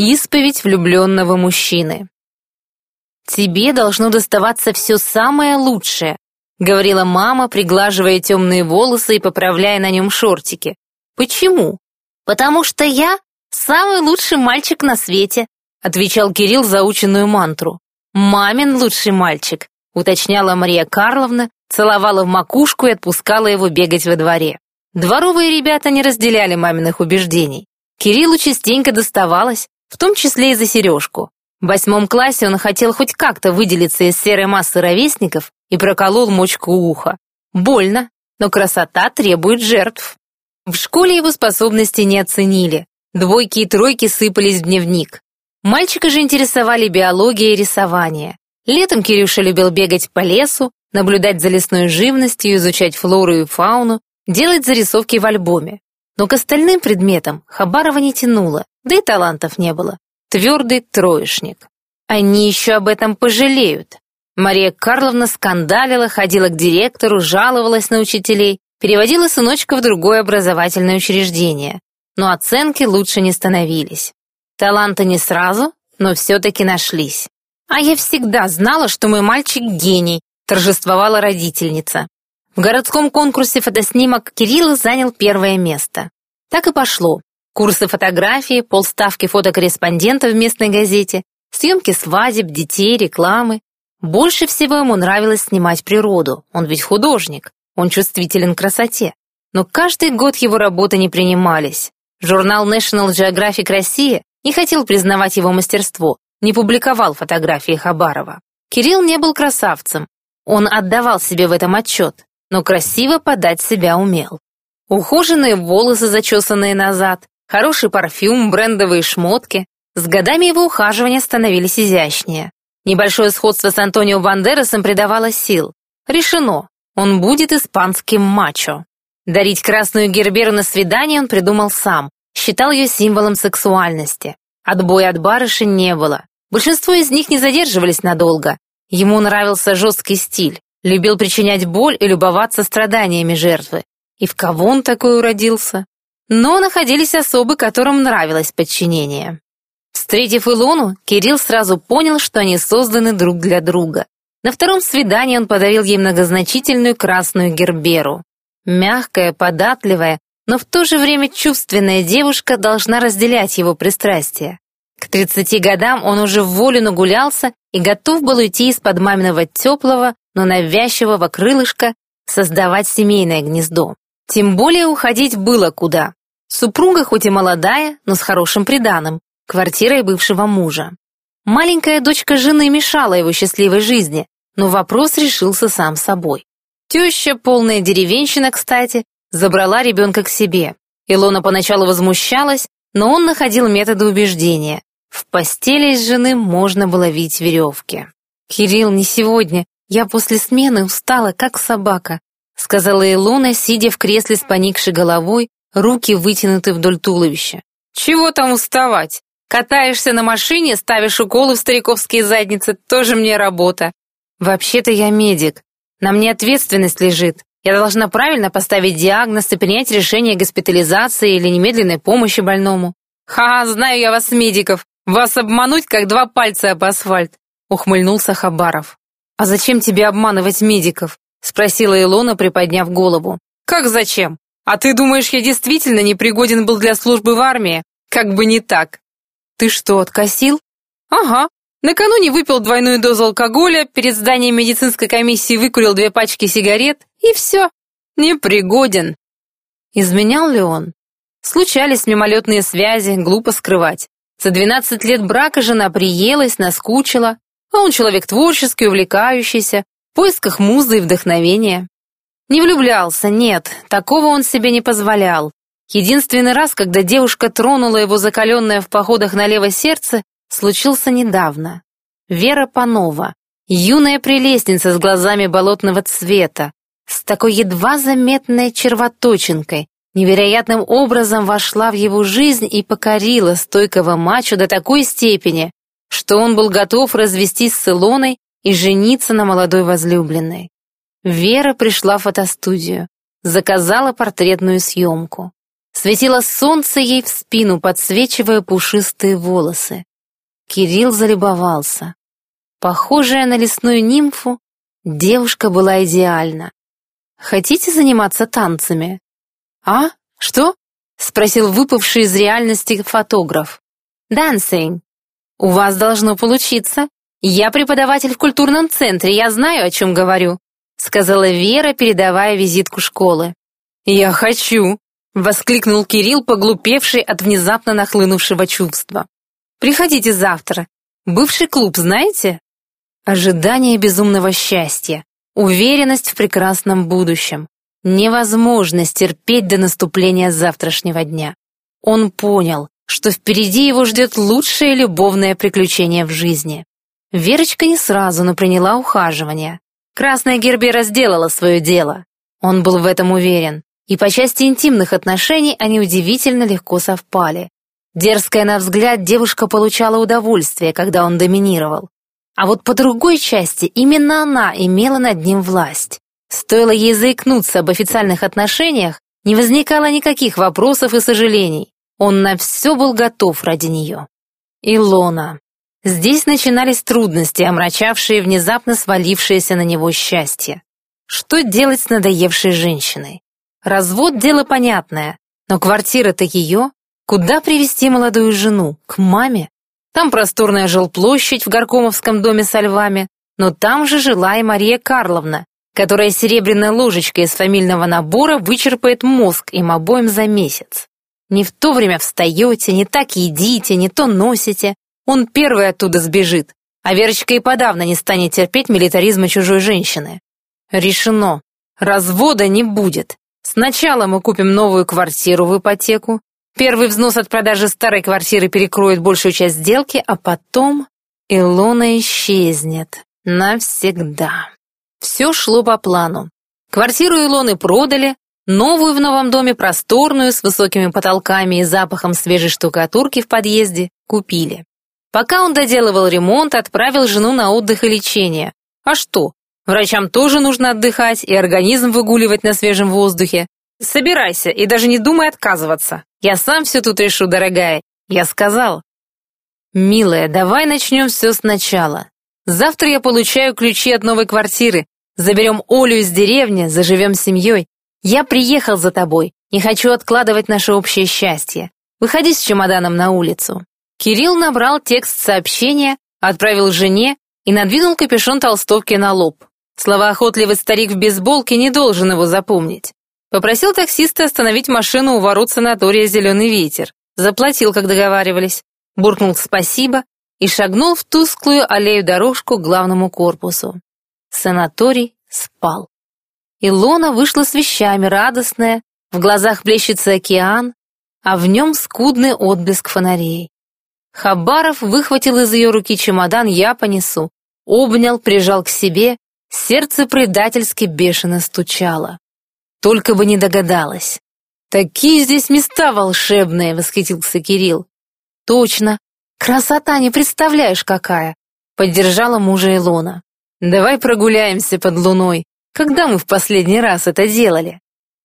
Исповедь влюбленного мужчины. «Тебе должно доставаться все самое лучшее», — говорила мама, приглаживая темные волосы и поправляя на нем шортики. «Почему?» «Потому что я самый лучший мальчик на свете», — отвечал Кирилл заученную мантру. «Мамин лучший мальчик», — уточняла Мария Карловна, целовала в макушку и отпускала его бегать во дворе. Дворовые ребята не разделяли маминых убеждений. Кириллу частенько доставалось, в том числе и за сережку. В восьмом классе он хотел хоть как-то выделиться из серой массы ровесников и проколол мочку уха. Больно, но красота требует жертв. В школе его способности не оценили. Двойки и тройки сыпались в дневник. Мальчика же интересовали биология и рисование. Летом Кирюша любил бегать по лесу, наблюдать за лесной живностью, изучать флору и фауну, делать зарисовки в альбоме. Но к остальным предметам Хабарова не тянуло, да и талантов не было. Твердый троечник. Они еще об этом пожалеют. Мария Карловна скандалила, ходила к директору, жаловалась на учителей, переводила сыночка в другое образовательное учреждение. Но оценки лучше не становились. Таланты не сразу, но все-таки нашлись. «А я всегда знала, что мой мальчик гений», торжествовала родительница. В городском конкурсе фотоснимок Кирилл занял первое место. Так и пошло. Курсы фотографии, полставки фотокорреспондента в местной газете, съемки свадеб, детей, рекламы. Больше всего ему нравилось снимать природу, он ведь художник, он чувствителен к красоте. Но каждый год его работы не принимались. Журнал National Geographic Россия не хотел признавать его мастерство, не публиковал фотографии Хабарова. Кирилл не был красавцем, он отдавал себе в этом отчет, но красиво подать себя умел. Ухоженные волосы, зачесанные назад, Хороший парфюм, брендовые шмотки. С годами его ухаживания становились изящнее. Небольшое сходство с Антонио Бандерасом придавало сил. Решено, он будет испанским мачо. Дарить красную герберу на свидание он придумал сам, считал ее символом сексуальности. Отбоя от барышень не было. Большинство из них не задерживались надолго. Ему нравился жесткий стиль, любил причинять боль и любоваться страданиями жертвы. И в кого он такой уродился? Но находились особы, которым нравилось подчинение. Встретив Илону, Кирилл сразу понял, что они созданы друг для друга. На втором свидании он подарил ей многозначительную красную герберу. Мягкая, податливая, но в то же время чувственная девушка должна разделять его пристрастия. К 30 годам он уже в волю нагулялся и готов был уйти из-под маминого теплого, но навязчивого крылышка, создавать семейное гнездо. Тем более уходить было куда. Супруга хоть и молодая, но с хорошим приданым, квартирой бывшего мужа. Маленькая дочка жены мешала его счастливой жизни, но вопрос решился сам собой. Теща, полная деревенщина, кстати, забрала ребенка к себе. Илона поначалу возмущалась, но он находил методы убеждения. В постели из жены можно было видеть веревки. «Кирилл, не сегодня. Я после смены устала, как собака», сказала Илона, сидя в кресле с поникшей головой, руки вытянуты вдоль туловища. «Чего там уставать? Катаешься на машине, ставишь уколы в стариковские задницы, тоже мне работа. Вообще-то я медик. На мне ответственность лежит. Я должна правильно поставить диагноз и принять решение госпитализации или немедленной помощи больному. Ха, знаю я вас, медиков. Вас обмануть, как два пальца об асфальт», — ухмыльнулся Хабаров. «А зачем тебе обманывать медиков?» — спросила Илона, приподняв голову. «Как зачем? А ты думаешь, я действительно непригоден был для службы в армии? Как бы не так. Ты что, откосил? Ага. Накануне выпил двойную дозу алкоголя, перед зданием медицинской комиссии выкурил две пачки сигарет, и все. Непригоден. Изменял ли он? Случались мимолетные связи, глупо скрывать. За 12 лет брака жена приелась, наскучила, а он человек творческий, увлекающийся, в поисках музы и вдохновения. Не влюблялся, нет, такого он себе не позволял. Единственный раз, когда девушка тронула его закаленное в походах налево сердце, случился недавно. Вера Панова, юная прелестница с глазами болотного цвета, с такой едва заметной червоточинкой, невероятным образом вошла в его жизнь и покорила стойкого мачо до такой степени, что он был готов развестись с Илоной и жениться на молодой возлюбленной. Вера пришла в фотостудию, заказала портретную съемку. Светило солнце ей в спину, подсвечивая пушистые волосы. Кирилл залюбовался. Похожая на лесную нимфу, девушка была идеальна. «Хотите заниматься танцами?» «А? Что?» — спросил выпавший из реальности фотограф. «Dancing. У вас должно получиться. Я преподаватель в культурном центре, я знаю, о чем говорю», — сказала Вера, передавая визитку школы. «Я хочу!» — воскликнул Кирилл, поглупевший от внезапно нахлынувшего чувства. «Приходите завтра. Бывший клуб, знаете?» Ожидание безумного счастья, уверенность в прекрасном будущем, невозможность терпеть до наступления завтрашнего дня. Он понял, что впереди его ждет лучшее любовное приключение в жизни. Верочка не сразу, но приняла ухаживание. Красная Гербера сделала свое дело. Он был в этом уверен. И по части интимных отношений они удивительно легко совпали. Дерзкая на взгляд, девушка получала удовольствие, когда он доминировал. А вот по другой части именно она имела над ним власть. Стоило ей заикнуться об официальных отношениях, не возникало никаких вопросов и сожалений. Он на все был готов ради нее. Илона. Здесь начинались трудности, омрачавшие внезапно свалившееся на него счастье. Что делать с надоевшей женщиной? Развод — дело понятное, но квартира-то ее. Куда привести молодую жену? К маме? Там просторная жилплощадь в Горкомовском доме со львами, но там же жила и Мария Карловна, которая серебряной ложечкой из фамильного набора вычерпает мозг им обоим за месяц. Не в то время встаете, не так едите, не то носите. Он первый оттуда сбежит, а Верочка и подавно не станет терпеть милитаризма чужой женщины. Решено. Развода не будет. Сначала мы купим новую квартиру в ипотеку, Первый взнос от продажи старой квартиры перекроет большую часть сделки, а потом Илона исчезнет. Навсегда. Все шло по плану. Квартиру Илоны продали, новую в новом доме, просторную, с высокими потолками и запахом свежей штукатурки в подъезде, купили. Пока он доделывал ремонт, отправил жену на отдых и лечение. А что? Врачам тоже нужно отдыхать и организм выгуливать на свежем воздухе. Собирайся и даже не думай отказываться. Я сам все тут решу, дорогая. Я сказал. Милая, давай начнем все сначала. Завтра я получаю ключи от новой квартиры. Заберем Олю из деревни, заживем семьей. Я приехал за тобой. Не хочу откладывать наше общее счастье. Выходи с чемоданом на улицу. Кирилл набрал текст сообщения, отправил жене и надвинул капюшон толстовки на лоб. Словоохотливый старик в бейсболке не должен его запомнить. Попросил таксиста остановить машину у ворот санатория «Зеленый ветер». Заплатил, как договаривались. Буркнул спасибо и шагнул в тусклую аллею-дорожку к главному корпусу. Санаторий спал. Илона вышла с вещами, радостная, в глазах плещется океан, а в нем скудный отблеск фонарей. Хабаров выхватил из ее руки чемодан «Я понесу», обнял, прижал к себе, сердце предательски бешено стучало. Только бы не догадалась. «Такие здесь места волшебные!» — восхитился Кирилл. «Точно! Красота, не представляешь, какая!» — поддержала мужа Илона. «Давай прогуляемся под луной. Когда мы в последний раз это делали?»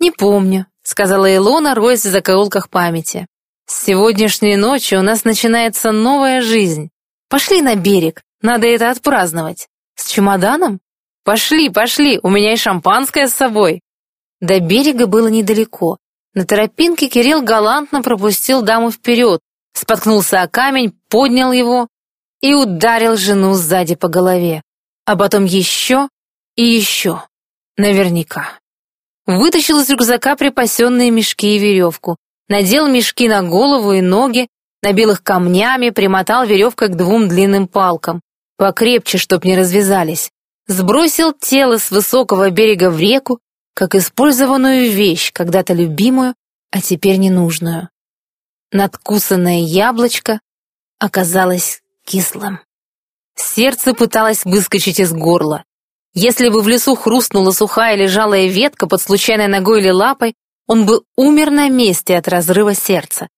«Не помню», — сказала Илона, роясь в закоулках памяти. «С сегодняшней ночи у нас начинается новая жизнь. Пошли на берег, надо это отпраздновать. С чемоданом? Пошли, пошли, у меня и шампанское с собой». До берега было недалеко. На тропинке Кирилл галантно пропустил даму вперед, споткнулся о камень, поднял его и ударил жену сзади по голове. А потом еще и еще. Наверняка. Вытащил из рюкзака припасенные мешки и веревку, надел мешки на голову и ноги, набил их камнями, примотал веревкой к двум длинным палкам, покрепче, чтоб не развязались. Сбросил тело с высокого берега в реку, как использованную вещь, когда-то любимую, а теперь ненужную. Надкусанное яблочко оказалось кислым. Сердце пыталось выскочить из горла. Если бы в лесу хрустнула сухая лежалая ветка под случайной ногой или лапой, он бы умер на месте от разрыва сердца.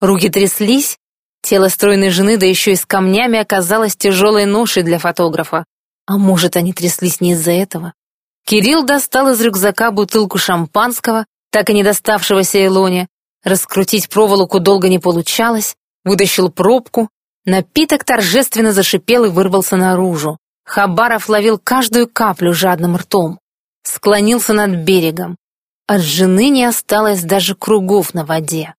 Руки тряслись, тело стройной жены, да еще и с камнями, оказалось тяжелой ношей для фотографа. А может, они тряслись не из-за этого? Кирилл достал из рюкзака бутылку шампанского, так и не доставшегося Илоне, Раскрутить проволоку долго не получалось, вытащил пробку. Напиток торжественно зашипел и вырвался наружу. Хабаров ловил каждую каплю жадным ртом. Склонился над берегом. От жены не осталось даже кругов на воде.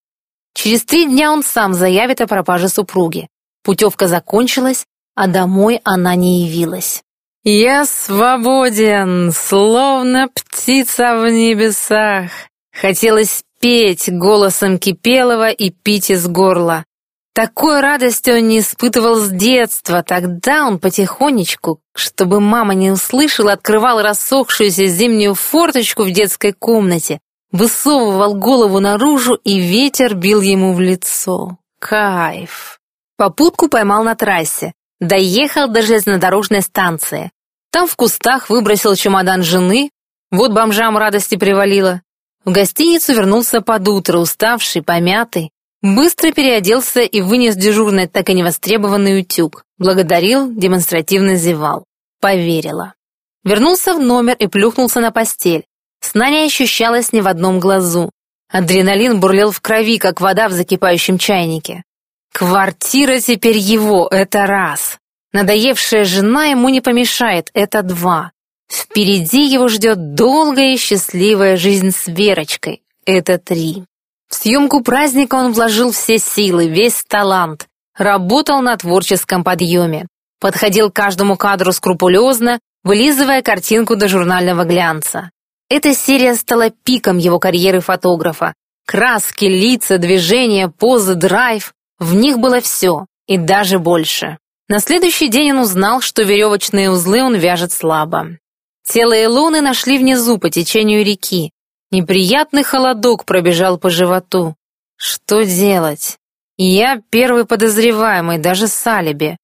Через три дня он сам заявит о пропаже супруги. Путевка закончилась, а домой она не явилась. «Я свободен, словно птица в небесах!» Хотелось петь голосом Кипелова и пить из горла. Такой радости он не испытывал с детства. Тогда он потихонечку, чтобы мама не услышала, открывал рассохшуюся зимнюю форточку в детской комнате, высовывал голову наружу, и ветер бил ему в лицо. Кайф! Попутку поймал на трассе. Доехал до железнодорожной станции. Там в кустах выбросил чемодан жены, вот бомжам радости привалило. В гостиницу вернулся под утро, уставший, помятый. Быстро переоделся и вынес дежурный так и невостребованный утюг. Благодарил, демонстративно зевал. Поверила. Вернулся в номер и плюхнулся на постель. Сна не ощущалось ни в одном глазу. Адреналин бурлил в крови, как вода в закипающем чайнике. Квартира теперь его, это раз. Надоевшая жена ему не помешает, это два. Впереди его ждет долгая и счастливая жизнь с Верочкой, это три. Съемку праздника он вложил все силы, весь талант, работал на творческом подъеме, подходил к каждому кадру скрупулезно, вылизывая картинку до журнального глянца. Эта серия стала пиком его карьеры фотографа. Краски, лица, движения, позы, драйв — в них было все, и даже больше. На следующий день он узнал, что веревочные узлы он вяжет слабо. Тело Илоны нашли внизу по течению реки. Неприятный холодок пробежал по животу. Что делать? Я первый подозреваемый, даже с алиби.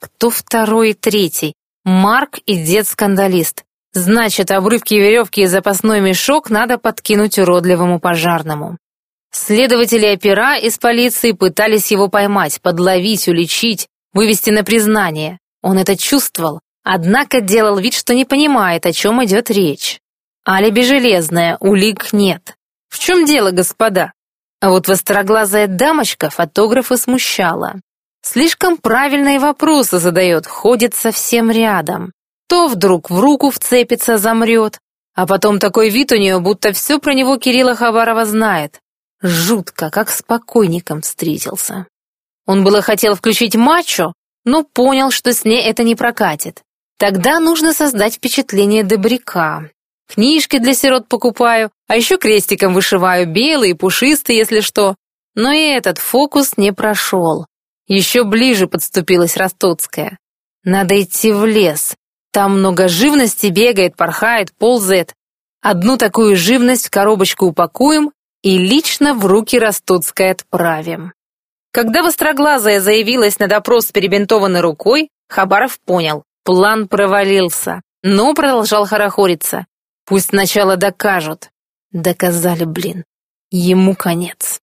Кто второй и третий? Марк и дед-скандалист. Значит, обрывки веревки и запасной мешок надо подкинуть уродливому пожарному. Следователи опера из полиции пытались его поймать, подловить, уличить, вывести на признание. Он это чувствовал, однако делал вид, что не понимает, о чем идет речь. Алиби железное, улик нет. В чем дело, господа? А вот востроглазая дамочка фотографа смущала. Слишком правильные вопросы задает, ходит совсем рядом. То вдруг в руку вцепится, замрет, а потом такой вид у нее, будто все про него Кирилла Хабарова знает. Жутко, как с покойником встретился. Он было хотел включить мачо, но понял, что с ней это не прокатит. Тогда нужно создать впечатление добряка. Книжки для сирот покупаю, а еще крестиком вышиваю, белые, пушистые, если что. Но и этот фокус не прошел. Еще ближе подступилась Ростоцкая. Надо идти в лес. Там много живности бегает, порхает, ползает. Одну такую живность в коробочку упакуем и лично в руки Ростоцкой отправим. Когда Востроглазая заявилась на допрос с перебинтованной рукой, Хабаров понял, план провалился, но продолжал хорохориться. Пусть сначала докажут. Доказали, блин. Ему конец.